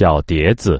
小碟子。